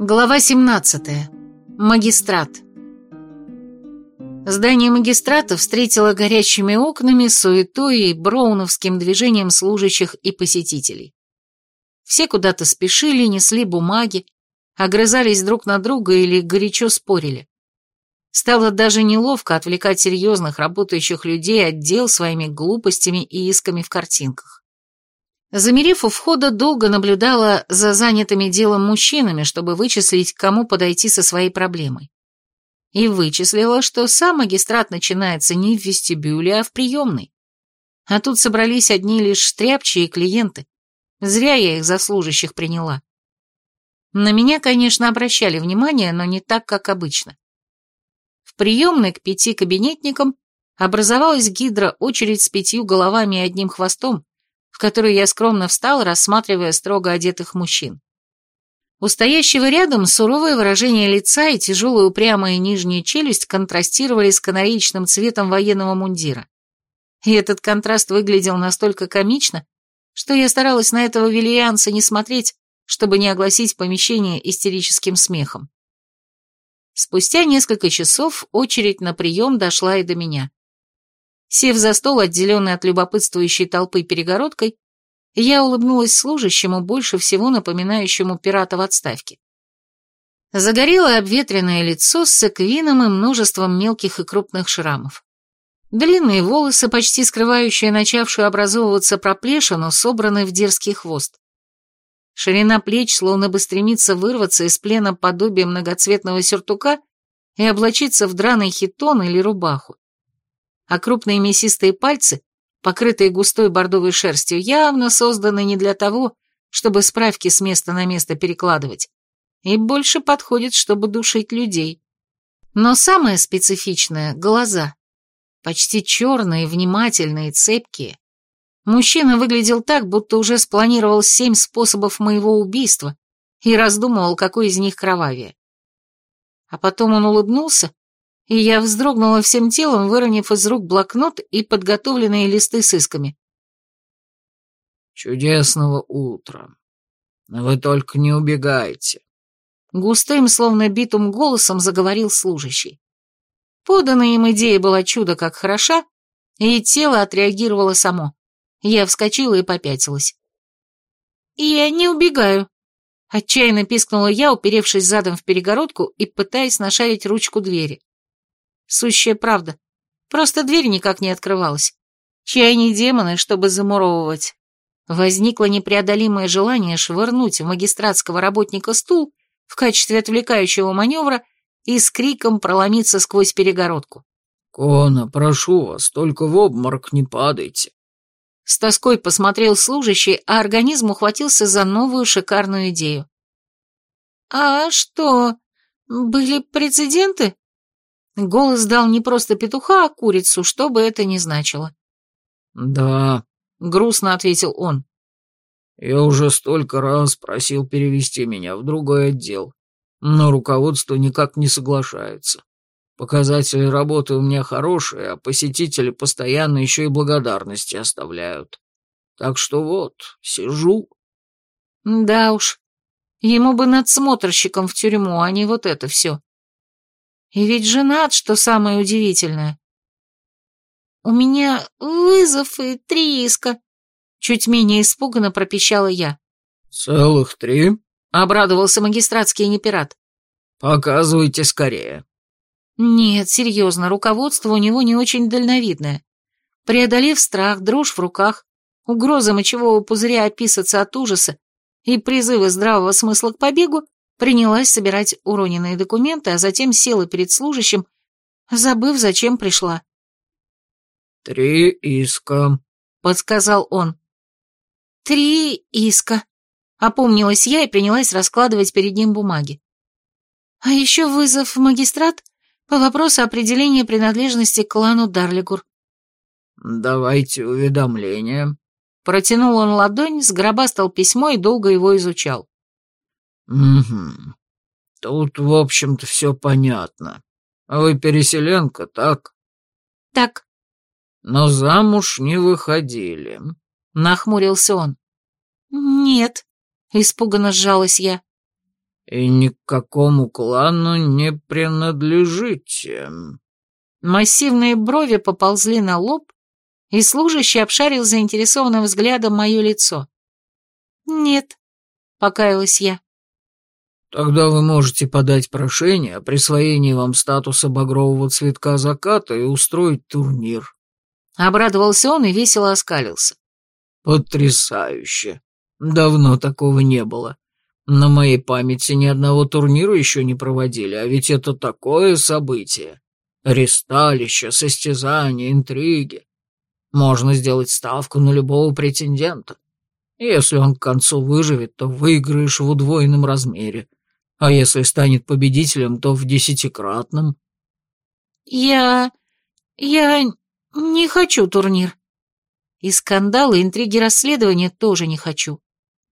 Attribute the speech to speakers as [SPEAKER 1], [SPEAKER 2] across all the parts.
[SPEAKER 1] Глава 17. Магистрат. Здание магистрата встретило горящими окнами, суетой и броуновским движением служащих и посетителей. Все куда-то спешили, несли бумаги, огрызались друг на друга или горячо спорили. Стало даже неловко отвлекать серьезных работающих людей от дел своими глупостями и исками в картинках. Замерев у входа, долго наблюдала за занятыми делом мужчинами, чтобы вычислить, к кому подойти со своей проблемой. И вычислила, что сам магистрат начинается не в вестибюле, а в приемной. А тут собрались одни лишь стряпчие клиенты. Зря я их за служащих приняла. На меня, конечно, обращали внимание, но не так, как обычно. В приемной к пяти кабинетникам образовалась гидра очередь с пятью головами и одним хвостом, в которой я скромно встал, рассматривая строго одетых мужчин. У стоящего рядом суровое выражение лица и тяжелая упрямая нижняя челюсть контрастировали с канареечным цветом военного мундира. И этот контраст выглядел настолько комично, что я старалась на этого виллианца не смотреть, чтобы не огласить помещение истерическим смехом. Спустя несколько часов очередь на прием дошла и до меня. Сев за стол, отделенный от любопытствующей толпы перегородкой, я улыбнулась служащему, больше всего напоминающему пирата в отставке. Загорелое обветренное лицо с секвином и множеством мелких и крупных шрамов. Длинные волосы, почти скрывающие начавшую образовываться проплешину, собраны в дерзкий хвост. Ширина плеч словно бы стремится вырваться из плена подобия многоцветного сюртука и облачиться в драный хитон или рубаху а крупные мясистые пальцы, покрытые густой бордовой шерстью, явно созданы не для того, чтобы справки с места на место перекладывать, и больше подходят, чтобы душить людей. Но самое специфичное — глаза. Почти черные, внимательные, цепкие. Мужчина выглядел так, будто уже спланировал семь способов моего убийства и раздумывал, какой из них кровавее. А потом он улыбнулся и я вздрогнула всем телом, выронив из рук блокнот и подготовленные листы с исками.
[SPEAKER 2] «Чудесного утра. Вы только не убегайте», —
[SPEAKER 1] густым, словно битым голосом заговорил служащий. Поданная им идея была чудо как хороша, и тело отреагировало само. Я вскочила и попятилась. «Я не убегаю», — отчаянно пискнула я, уперевшись задом в перегородку и пытаясь нашарить ручку двери. Сущая правда. Просто дверь никак не открывалась. Чай не демоны, чтобы замуровывать. Возникло непреодолимое желание швырнуть в магистратского работника стул в качестве отвлекающего маневра и с криком проломиться сквозь перегородку.
[SPEAKER 2] «Кона, прошу вас, только в обморок не падайте».
[SPEAKER 1] С тоской посмотрел служащий, а организм ухватился за новую шикарную идею. «А что, были прецеденты?» Голос дал не просто петуха, а курицу, что бы это ни значило.
[SPEAKER 2] «Да», — грустно ответил он. «Я уже столько раз просил перевести меня в другой отдел, но руководство никак не соглашается. Показатели работы у меня хорошие, а посетители постоянно еще и благодарности оставляют. Так что вот, сижу».
[SPEAKER 1] «Да уж, ему бы надсмотрщиком в тюрьму, а не вот это все». И ведь женат, что самое удивительное. «У меня вызов и три иска», — чуть менее испуганно пропищала я.
[SPEAKER 2] «Целых три?»
[SPEAKER 1] — обрадовался магистратский непират.
[SPEAKER 2] «Показывайте скорее».
[SPEAKER 1] Нет, серьезно, руководство у него не очень дальновидное. Преодолев страх, дрожь в руках, угроза мочевого пузыря описаться от ужаса и призывы здравого смысла к побегу, Принялась собирать уроненные документы, а затем села перед служащим, забыв, зачем пришла.
[SPEAKER 2] «Три иска», —
[SPEAKER 1] подсказал он. «Три иска», — опомнилась я и принялась раскладывать перед ним бумаги. «А еще вызов в магистрат по вопросу определения принадлежности к клану Дарлигур».
[SPEAKER 2] «Давайте уведомление».
[SPEAKER 1] Протянул он ладонь, сгробастал письмо и долго его изучал.
[SPEAKER 2] «Угу. Тут, в общем-то, все понятно. А вы переселенка, так?»
[SPEAKER 1] «Так».
[SPEAKER 2] «Но замуж не выходили», —
[SPEAKER 1] нахмурился он. «Нет», — испуганно сжалась я.
[SPEAKER 2] «И ни к какому клану не принадлежите».
[SPEAKER 1] Массивные брови поползли на лоб, и служащий обшарил заинтересованным взглядом мое лицо. «Нет», — покаялась я.
[SPEAKER 2] «Тогда вы можете подать прошение о присвоении вам статуса багрового цветка заката и устроить турнир».
[SPEAKER 1] Обрадовался он и весело оскалился.
[SPEAKER 2] «Потрясающе! Давно такого не было. На моей памяти ни одного турнира еще не проводили, а ведь это такое событие. Ресталище, состязания, интриги. Можно сделать ставку на любого претендента. Если он к концу выживет, то выиграешь в удвоенном размере, а если станет победителем, то в десятикратном.
[SPEAKER 1] Я... я не хочу турнир. И скандалы, интриги расследования тоже не хочу.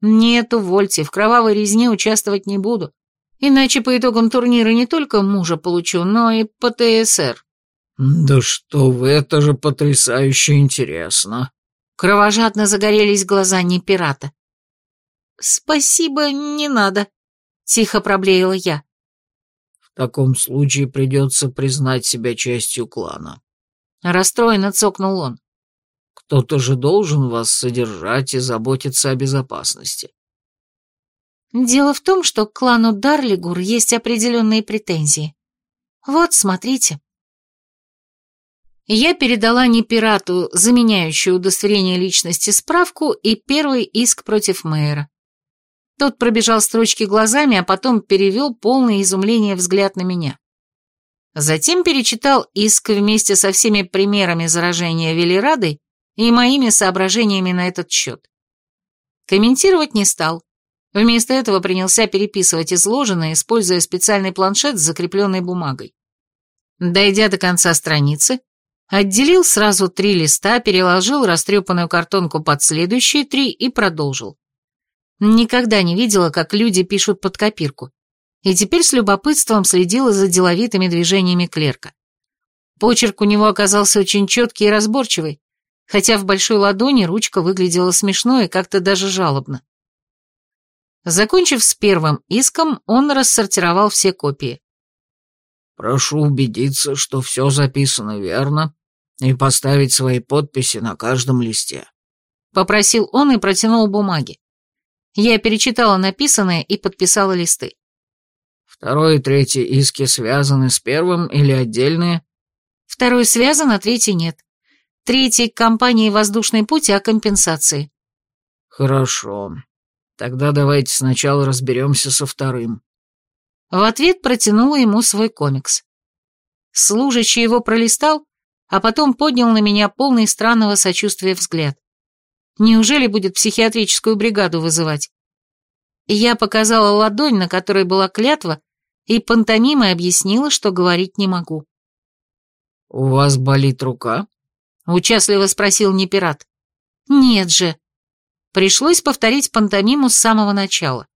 [SPEAKER 1] Нет, увольте, в кровавой резне участвовать не буду. Иначе по итогам турнира не только мужа получу, но и ПТСР.
[SPEAKER 2] «Да что вы, это же потрясающе интересно!»
[SPEAKER 1] Кровожадно загорелись глаза не пирата. «Спасибо, не надо», — тихо проблеяла я.
[SPEAKER 2] «В таком случае придется признать себя частью клана».
[SPEAKER 1] Расстроенно цокнул он.
[SPEAKER 2] «Кто-то же должен вас содержать и заботиться о безопасности».
[SPEAKER 1] «Дело в том, что к клану Дарлигур есть определенные претензии. Вот, смотрите». Я передала не пирату, заменяющую удостоверение личности, справку и первый иск против мэра. Тот пробежал строчки глазами, а потом перевел полное изумление взгляд на меня. Затем перечитал иск вместе со всеми примерами заражения Велирадой и моими соображениями на этот счет. Комментировать не стал. Вместо этого принялся переписывать изложенное, используя специальный планшет с закрепленной бумагой. Дойдя до конца страницы, Отделил сразу три листа, переложил растрепанную картонку под следующие три и продолжил. Никогда не видела, как люди пишут под копирку. И теперь с любопытством следила за деловитыми движениями клерка. Почерк у него оказался очень четкий и разборчивый, хотя в большой ладони ручка выглядела смешно и как-то даже жалобно. Закончив с первым иском, он рассортировал все копии.
[SPEAKER 2] «Прошу убедиться, что все записано верно, и поставить свои подписи на каждом листе», —
[SPEAKER 1] попросил он и протянул бумаги. Я перечитала написанное и подписала листы.
[SPEAKER 2] «Второй и третий иски связаны с первым или отдельные?»
[SPEAKER 1] «Второй связан, а третий нет. Третий к компании «Воздушный путь» о компенсации».
[SPEAKER 2] «Хорошо. Тогда давайте сначала разберемся со вторым».
[SPEAKER 1] В ответ протянула ему свой комикс. Служащий его пролистал, а потом поднял на меня полный странного сочувствия взгляд. Неужели будет психиатрическую бригаду вызывать? Я показала ладонь, на которой была клятва, и пантомимой объяснила, что говорить не могу.
[SPEAKER 2] «У вас болит рука?»
[SPEAKER 1] — участливо спросил не пират. «Нет же». Пришлось повторить пантомиму с самого начала.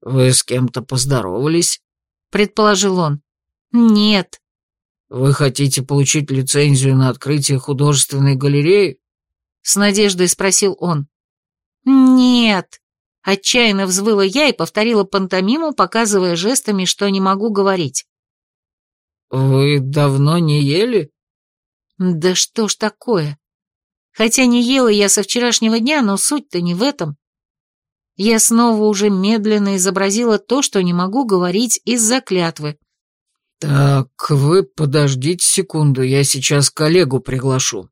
[SPEAKER 2] «Вы с кем-то поздоровались?»
[SPEAKER 1] — предположил он. «Нет».
[SPEAKER 2] «Вы хотите получить лицензию на открытие художественной галереи?»
[SPEAKER 1] С надеждой спросил он. «Нет», — отчаянно взвыла я и повторила пантомиму, показывая жестами, что не могу говорить.
[SPEAKER 2] «Вы давно не ели?»
[SPEAKER 1] «Да что ж такое? Хотя не ела я со вчерашнего дня, но суть-то не в этом. Я снова уже медленно изобразила то, что не могу говорить из-за клятвы.
[SPEAKER 2] «Так, вы подождите секунду, я сейчас коллегу приглашу».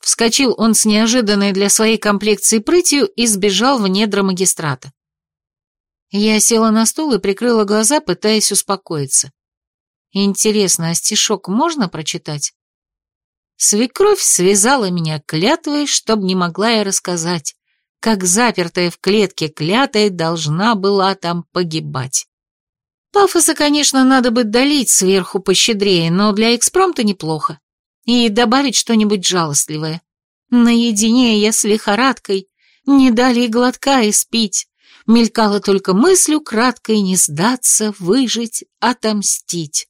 [SPEAKER 1] Вскочил он с неожиданной для своей комплекции прытью и сбежал в недра магистрата. Я села на стул и прикрыла глаза, пытаясь успокоиться. Интересно, а стишок можно прочитать? Свекровь связала меня клятвой, чтоб не могла я рассказать, как запертая в клетке клятая должна была там погибать. Пафоса, конечно, надо бы долить сверху пощедрее, но для экспромта неплохо. И добавить что-нибудь жалостливое. Наедине я с лихорадкой, не дали и глотка и спить. Мелькала только мыслью краткой не сдаться, выжить, отомстить.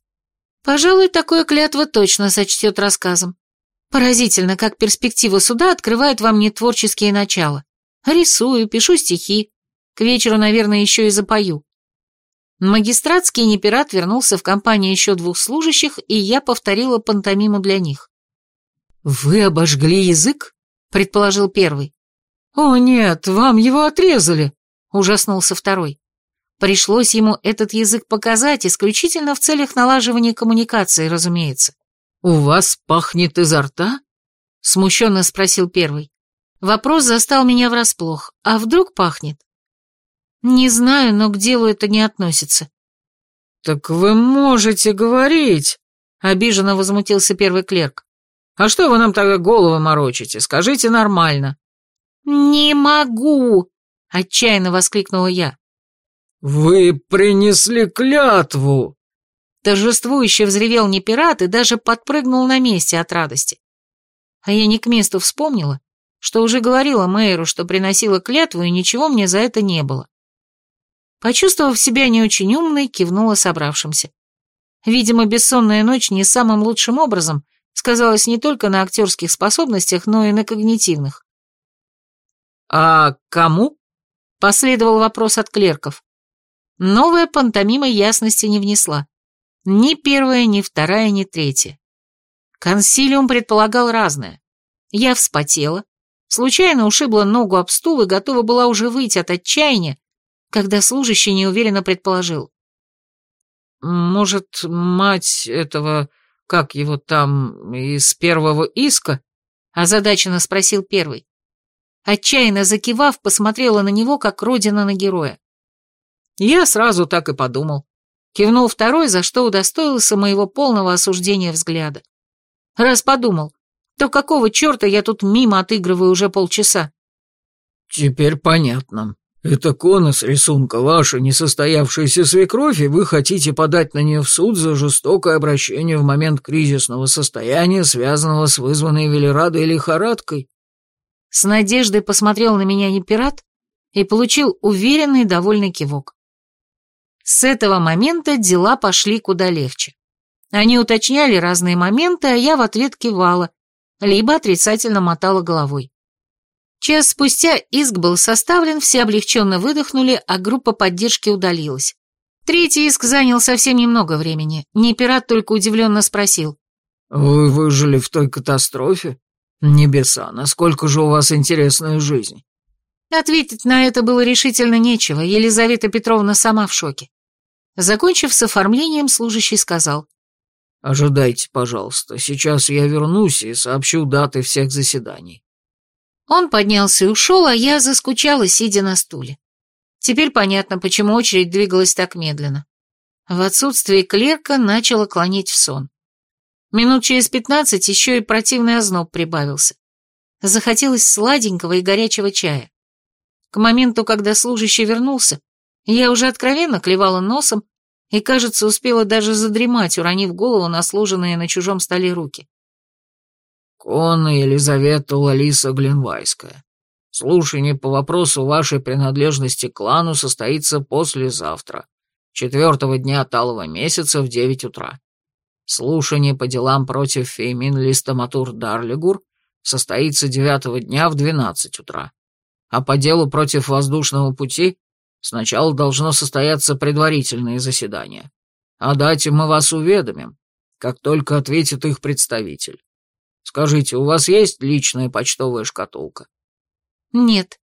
[SPEAKER 1] Пожалуй, такое клятва точно сочтет рассказом. Поразительно, как перспектива суда открывает вам не творческие начала. Рисую, пишу стихи. К вечеру, наверное, еще и запою. Магистратский непират вернулся в компании еще двух служащих, и я повторила пантомиму для них. «Вы обожгли язык?» — предположил первый. «О нет, вам его отрезали!» — ужаснулся второй. Пришлось ему этот язык показать, исключительно в целях налаживания коммуникации, разумеется. «У вас пахнет изо рта?» — смущенно спросил первый. Вопрос застал меня врасплох. «А вдруг пахнет?» «Не знаю, но к делу это не относится».
[SPEAKER 2] «Так вы можете говорить», — обиженно возмутился первый клерк. «А что вы нам тогда головы морочите? Скажите нормально».
[SPEAKER 1] «Не могу!» — отчаянно воскликнула я.
[SPEAKER 2] «Вы принесли клятву!»
[SPEAKER 1] Торжествующе взревел не пират и даже подпрыгнул на месте от радости. А я не к месту вспомнила, что уже говорила Мэйру, что приносила клятву, и ничего мне за это не было. Почувствовав себя не очень умной, кивнула собравшимся. Видимо, бессонная ночь не самым лучшим образом сказалась не только на актерских способностях, но и на когнитивных.
[SPEAKER 2] «А кому?» — последовал вопрос от клерков.
[SPEAKER 1] Новая пантомима ясности не внесла. Ни первая, ни вторая, ни третья. Консилиум предполагал разное. Я вспотела, случайно ушибла ногу об стул и готова была уже выйти от отчаяния, когда служащий неуверенно предположил.
[SPEAKER 2] «Может, мать этого, как его там, из первого иска?»
[SPEAKER 1] озадаченно спросил первый. Отчаянно закивав, посмотрела на него, как родина на героя.
[SPEAKER 2] Я сразу так и подумал.
[SPEAKER 1] Кивнул второй, за что удостоился моего полного осуждения взгляда. Раз подумал, то какого черта я тут мимо отыгрываю уже полчаса?
[SPEAKER 2] Теперь понятно. Это конус рисунка ваша несостоявшаяся свекровь, и вы хотите подать на нее в суд за жестокое обращение в момент кризисного состояния, связанного с вызванной Велерадой лихорадкой?
[SPEAKER 1] С надеждой посмотрел на меня не и получил уверенный довольный кивок. С этого момента дела пошли куда легче. Они уточняли разные моменты, а я в ответ кивала, либо отрицательно мотала головой. Час спустя иск был составлен, все облегченно выдохнули, а группа поддержки удалилась. Третий иск занял совсем немного времени. Не пират только удивленно спросил.
[SPEAKER 2] «Вы выжили в той катастрофе? Небеса, насколько же у вас интересная жизнь?»
[SPEAKER 1] Ответить на это было решительно нечего, Елизавета Петровна сама в шоке. Закончив с оформлением, служащий сказал.
[SPEAKER 2] «Ожидайте, пожалуйста, сейчас я вернусь и сообщу даты всех заседаний».
[SPEAKER 1] Он поднялся и ушел, а я заскучала, сидя на стуле. Теперь понятно, почему очередь двигалась так медленно. В отсутствие клерка начала клонить в сон. Минут через пятнадцать еще и противный озноб прибавился. Захотелось сладенького и горячего чая. К моменту, когда служащий вернулся, я уже откровенно клевала носом и, кажется, успела даже задремать, уронив голову на сложенные на чужом столе руки.
[SPEAKER 2] «Конна Елизавета Лалиса Глинвайская, слушание по вопросу вашей принадлежности к клану состоится послезавтра, четвертого дня талого месяца в девять утра. Слушание по делам против Феймин Листоматур Дарлигур состоится девятого дня в двенадцать утра, а по делу против воздушного пути Сначала должно состояться предварительное заседание. О дате мы вас уведомим, как только ответит их представитель. Скажите, у вас есть личная почтовая шкатулка?
[SPEAKER 1] Нет,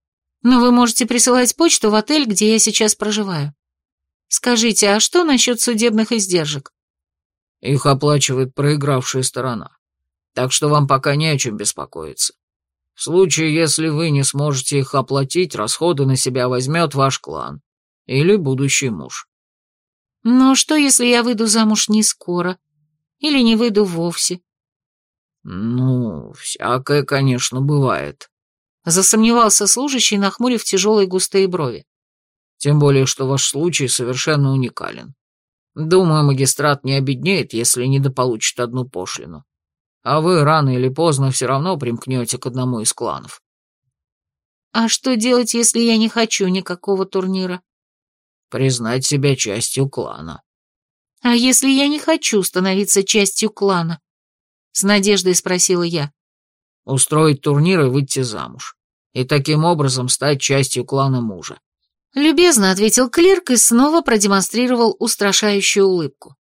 [SPEAKER 1] но вы можете присылать почту в отель, где я сейчас проживаю. Скажите, а что насчет судебных издержек?
[SPEAKER 2] Их оплачивает проигравшая сторона, так что вам пока не о чем беспокоиться. В случае, если вы не сможете их оплатить, расходы на себя возьмет ваш клан или будущий муж.
[SPEAKER 1] Но что, если я выйду замуж не скоро? Или не выйду вовсе?
[SPEAKER 2] Ну, всякое, конечно, бывает.
[SPEAKER 1] Засомневался служащий, нахмурив тяжелые густые брови.
[SPEAKER 2] Тем более, что ваш случай совершенно уникален. Думаю, магистрат не обеднеет, если недополучит одну пошлину а вы рано или поздно все равно примкнете к одному из кланов.
[SPEAKER 1] А что делать, если я не хочу никакого турнира?
[SPEAKER 2] Признать себя частью клана.
[SPEAKER 1] А если я не хочу становиться частью клана? С надеждой спросила я.
[SPEAKER 2] Устроить турнир и выйти замуж. И таким образом стать частью клана мужа.
[SPEAKER 1] Любезно ответил клерк и снова продемонстрировал устрашающую улыбку.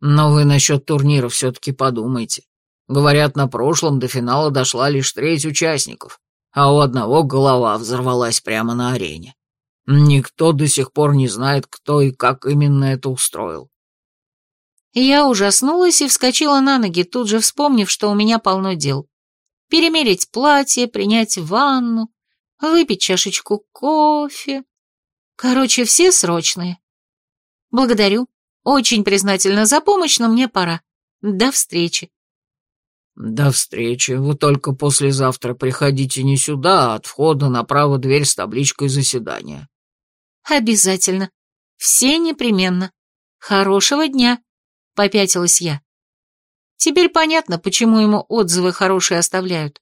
[SPEAKER 2] Но вы насчет турнира все-таки подумайте. Говорят, на прошлом до финала дошла лишь треть участников, а у одного голова взорвалась прямо на арене. Никто до сих пор не знает, кто и как именно это устроил.
[SPEAKER 1] Я ужаснулась и вскочила на ноги, тут же вспомнив, что у меня полно дел. Перемерить платье, принять ванну, выпить чашечку кофе. Короче, все срочные. Благодарю. Очень признательна за помощь, но мне пора. До встречи.
[SPEAKER 2] До встречи. Вы только послезавтра приходите не сюда, а от входа направо дверь с табличкой заседания.
[SPEAKER 1] Обязательно. Все непременно. Хорошего дня. Попятилась я. Теперь понятно, почему ему отзывы хорошие оставляют.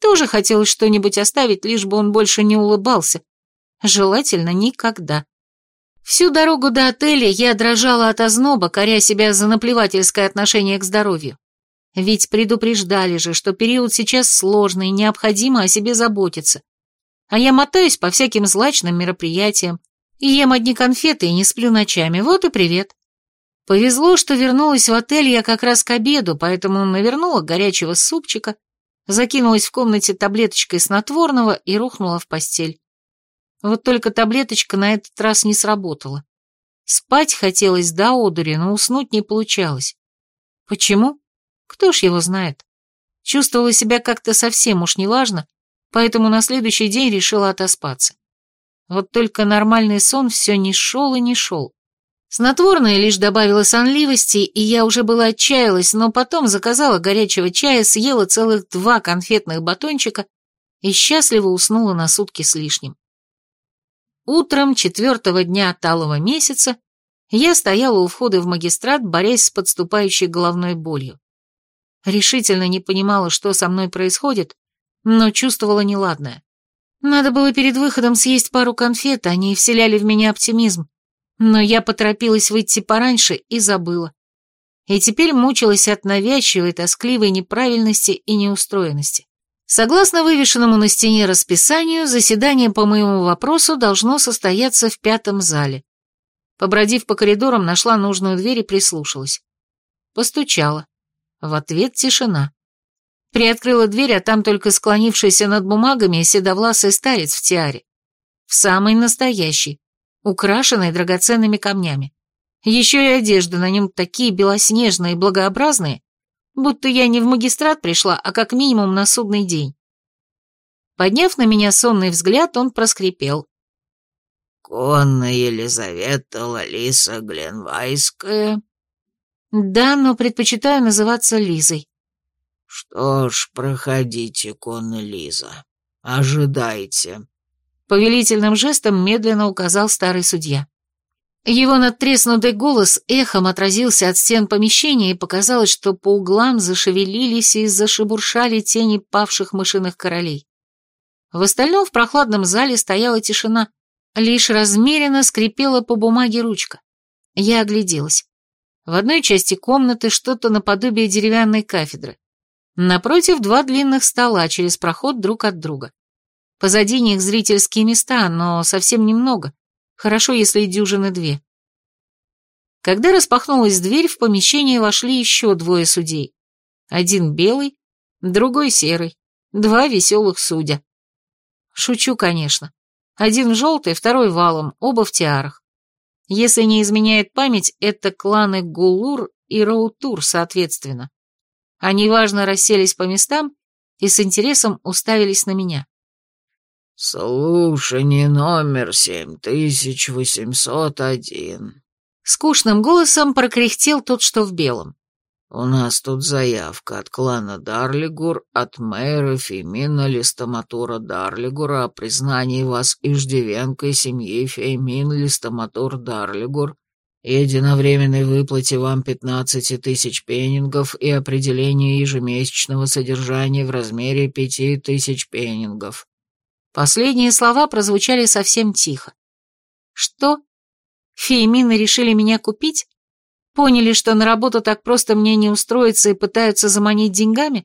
[SPEAKER 1] Тоже хотелось что-нибудь оставить, лишь бы он больше не улыбался. Желательно никогда. Всю дорогу до отеля я дрожала от озноба, коря себя за наплевательское отношение к здоровью. Ведь предупреждали же, что период сейчас сложный, необходимо о себе заботиться. А я мотаюсь по всяким злачным мероприятиям, и ем одни конфеты и не сплю ночами, вот и привет. Повезло, что вернулась в отель я как раз к обеду, поэтому навернула горячего супчика, закинулась в комнате таблеточкой снотворного и рухнула в постель. Вот только таблеточка на этот раз не сработала. Спать хотелось до одури, но уснуть не получалось. Почему? Кто ж его знает? Чувствовала себя как-то совсем уж неважно, поэтому на следующий день решила отоспаться. Вот только нормальный сон все не шел и не шел. Снотворное лишь добавило сонливости, и я уже была отчаялась, но потом заказала горячего чая, съела целых два конфетных батончика и счастливо уснула на сутки с лишним. Утром четвертого дня талого месяца я стояла у входа в магистрат, борясь с подступающей головной болью. Решительно не понимала, что со мной происходит, но чувствовала неладное. Надо было перед выходом съесть пару конфет, они вселяли в меня оптимизм. Но я поторопилась выйти пораньше и забыла. И теперь мучилась от навязчивой, тоскливой неправильности и неустроенности. Согласно вывешенному на стене расписанию, заседание по моему вопросу должно состояться в пятом зале. Побродив по коридорам, нашла нужную дверь и прислушалась. Постучала. В ответ тишина. Приоткрыла дверь, а там только склонившийся над бумагами седовласый старец в тиаре. В самый настоящий, украшенный драгоценными камнями. Еще и одежда на нем такие белоснежные и благообразные, будто я не в магистрат пришла, а как минимум на судный день. Подняв на меня сонный взгляд, он проскрипел.
[SPEAKER 3] «Конна Елизавета Лалиса Гленвайская?»
[SPEAKER 1] «Да, но предпочитаю называться Лизой».
[SPEAKER 3] «Что ж, проходите, Конна Лиза. Ожидайте».
[SPEAKER 1] Повелительным жестом медленно указал старый судья. Его надтреснутый голос эхом отразился от стен помещения, и показалось, что по углам зашевелились и зашебуршали тени павших мышиных королей. В остальном в прохладном зале стояла тишина, лишь размеренно скрипела по бумаге ручка. Я огляделась. В одной части комнаты что-то наподобие деревянной кафедры. Напротив два длинных стола через проход друг от друга. Позади них зрительские места, но совсем немного. Хорошо, если дюжины две. Когда распахнулась дверь, в помещение вошли еще двое судей. Один белый, другой серый, два веселых судя. Шучу, конечно. Один желтый, второй валом, оба в тиарах. Если не изменяет память, это кланы Гулур и Раутур, соответственно. Они важно расселись по местам и с интересом уставились на меня.
[SPEAKER 3] «Слушание номер семь тысяч восемьсот один».
[SPEAKER 1] Скучным голосом прокряхтел тот, что в белом.
[SPEAKER 3] «У нас тут заявка от клана Дарлигур, от мэра Фемина Листоматура Дарлигура о признании вас иждивенкой семьи Фемин Листоматур Дарлигур и единовременной выплате вам пятнадцати тысяч пеннингов и определении ежемесячного содержания в размере пяти тысяч пеннингов».
[SPEAKER 1] Последние слова прозвучали совсем тихо. «Что? Феймины решили меня купить? Поняли, что на работу так просто мне не устроиться и пытаются заманить деньгами?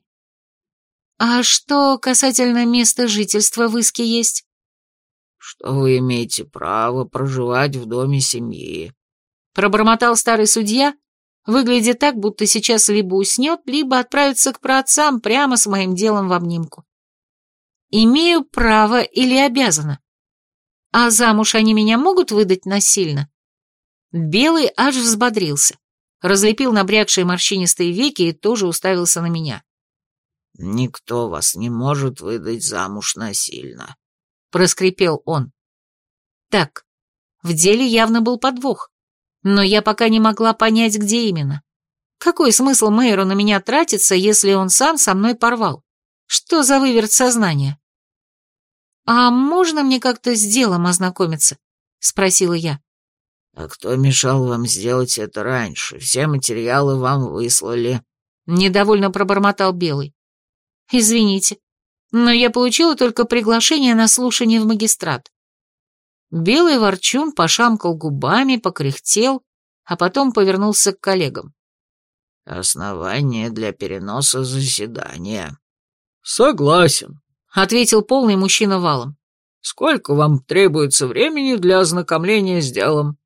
[SPEAKER 1] А что касательно места жительства в Иске есть?»
[SPEAKER 3] что вы имеете право проживать в доме семьи.
[SPEAKER 1] Пробормотал старый судья, выглядя так, будто сейчас либо уснет, либо отправится к праотцам прямо с моим делом в обнимку. Имею право или обязана? А замуж они меня могут выдать насильно? Белый аж взбодрился, разлепил набрякшие морщинистые веки и тоже уставился на меня.
[SPEAKER 3] «Никто вас не может выдать замуж насильно», —
[SPEAKER 1] проскрипел он. Так, в деле явно был подвох, но я пока не могла понять, где именно. Какой смысл мэру на меня тратиться, если он сам со мной порвал? Что за выверт сознания? «А можно мне как-то с делом ознакомиться?» — спросила я.
[SPEAKER 3] «А кто мешал вам сделать это раньше? Все материалы вам выслали».
[SPEAKER 1] Недовольно пробормотал Белый. «Извините, но я получила только приглашение на слушание в магистрат». Белый ворчун пошамкал губами, покряхтел, а потом повернулся к коллегам.
[SPEAKER 3] «Основание для переноса заседания».
[SPEAKER 2] «Согласен», —
[SPEAKER 1] ответил полный мужчина валом.
[SPEAKER 2] «Сколько вам требуется времени для ознакомления с делом?»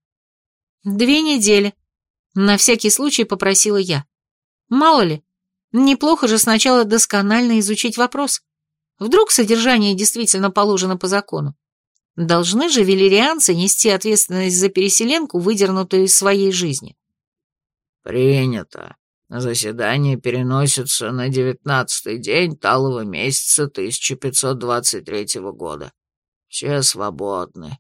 [SPEAKER 1] «Две недели», — на всякий случай попросила я. «Мало ли, неплохо же сначала досконально изучить вопрос. Вдруг содержание действительно положено по закону. Должны же велирианцы нести ответственность за переселенку, выдернутую из своей жизни».
[SPEAKER 3] «Принято», Заседание переносится на девятнадцатый день талого месяца 1523 года. Все свободны.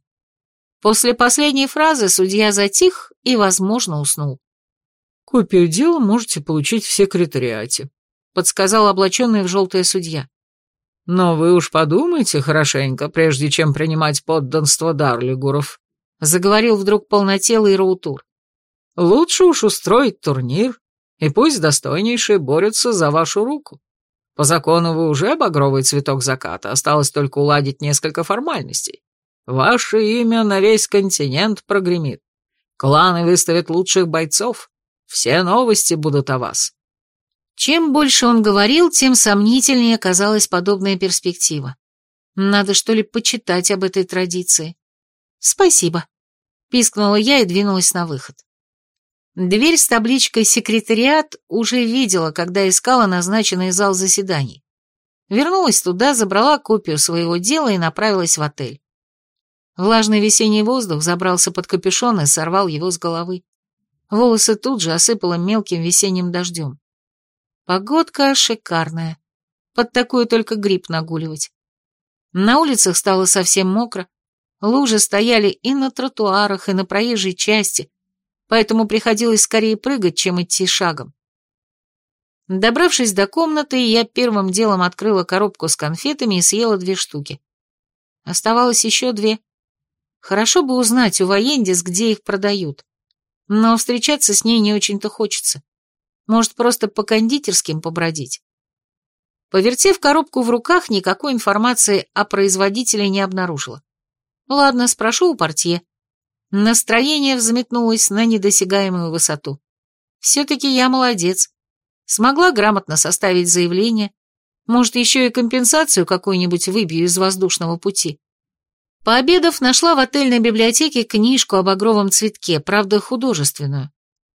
[SPEAKER 1] После последней фразы судья затих и, возможно, уснул.
[SPEAKER 2] «Копию дела можете получить в секретариате», — подсказал облаченный в желтое судья. «Но вы уж подумайте хорошенько, прежде чем принимать подданство Дарлигуров», — заговорил вдруг полнотелый Раутур. «Лучше уж устроить турнир, и пусть достойнейшие борются за вашу руку. По закону вы уже багровый цветок заката, осталось только уладить несколько формальностей. Ваше имя на весь континент прогремит. Кланы выставят лучших бойцов. Все новости будут о вас.
[SPEAKER 1] Чем больше он говорил, тем сомнительнее казалась подобная перспектива. Надо что ли почитать об этой традиции. Спасибо. Пискнула я и двинулась на выход. Дверь с табличкой «Секретариат» уже видела, когда искала назначенный зал заседаний. Вернулась туда, забрала копию своего дела и направилась в отель. Влажный весенний воздух забрался под капюшон и сорвал его с головы. Волосы тут же осыпало мелким весенним дождем. Погодка шикарная. Под такую только гриб нагуливать. На улицах стало совсем мокро. Лужи стояли и на тротуарах, и на проезжей части, поэтому приходилось скорее прыгать, чем идти шагом. Добравшись до комнаты, я первым делом открыла коробку с конфетами и съела две штуки. Оставалось еще две. Хорошо бы узнать у Воендис, где их продают. Но встречаться с ней не очень-то хочется. Может, просто по кондитерским побродить. Повертев коробку в руках, никакой информации о производителе не обнаружила. Ладно, спрошу у портье. Настроение взметнулось на недосягаемую высоту. Все-таки я молодец. Смогла грамотно составить заявление. Может, еще и компенсацию какую-нибудь выбью из воздушного пути. Пообедав, нашла в отельной библиотеке книжку об огровом цветке, правда, художественную.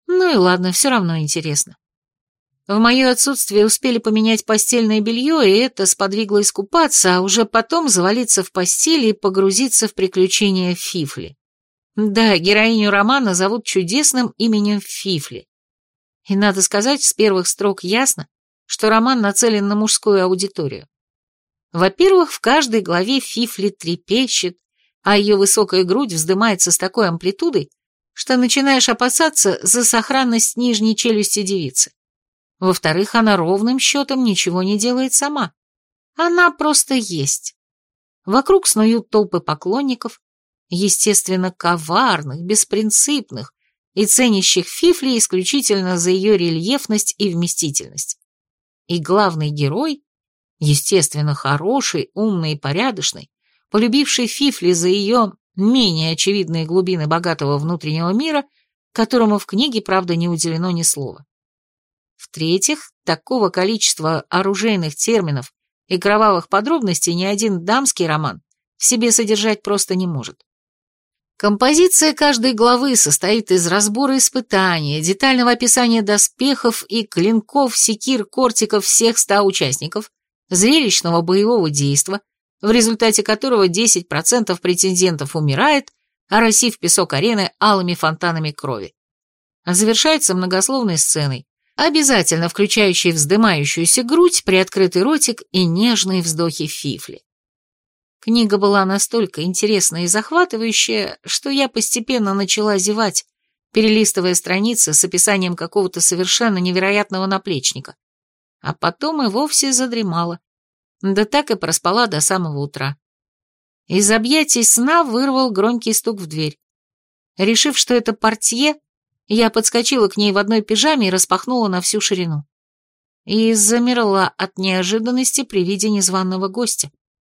[SPEAKER 1] Ну и ладно, все равно интересно. В мое отсутствие успели поменять постельное белье, и это сподвигло искупаться, а уже потом завалиться в постель и погрузиться в приключения Фифли. Да, героиню романа зовут чудесным именем Фифли. И надо сказать, с первых строк ясно, что роман нацелен на мужскую аудиторию. Во-первых, в каждой главе Фифли трепещет, а ее высокая грудь вздымается с такой амплитудой, что начинаешь опасаться за сохранность нижней челюсти девицы. Во-вторых, она ровным счетом ничего не делает сама. Она просто есть. Вокруг снуют толпы поклонников, естественно, коварных, беспринципных и ценящих Фифли исключительно за ее рельефность и вместительность. И главный герой, естественно, хороший, умный и порядочный, полюбивший Фифли за ее менее очевидные глубины богатого внутреннего мира, которому в книге, правда, не уделено ни слова. В-третьих, такого количества оружейных терминов и кровавых подробностей ни один дамский роман в себе содержать просто не может. Композиция каждой главы состоит из разбора испытания, детального описания доспехов и клинков, секир, кортиков всех ста участников, зрелищного боевого действа, в результате которого 10% претендентов умирает, оросив песок арены алыми фонтанами крови. Завершается многословной сценой, обязательно включающей вздымающуюся грудь, приоткрытый ротик и нежные вздохи фифли. Книга была настолько интересная и захватывающая, что я постепенно начала зевать, перелистывая страницы с описанием какого-то совершенно невероятного наплечника. А потом и вовсе задремала. Да так и проспала до самого утра. Из объятий сна вырвал громкий стук в дверь. Решив, что это портье, я подскочила к ней в одной пижаме и распахнула на всю ширину. И замерла от неожиданности при виде незваного гостя.